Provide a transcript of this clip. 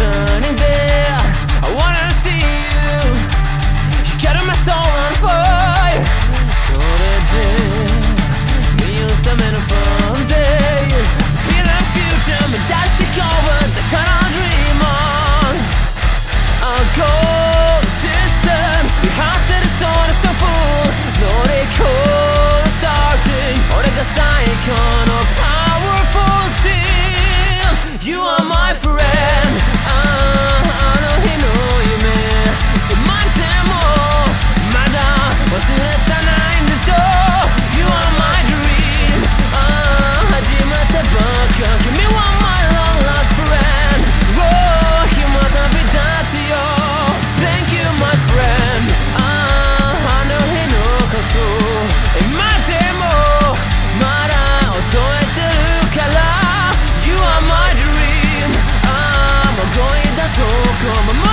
reason 遠くも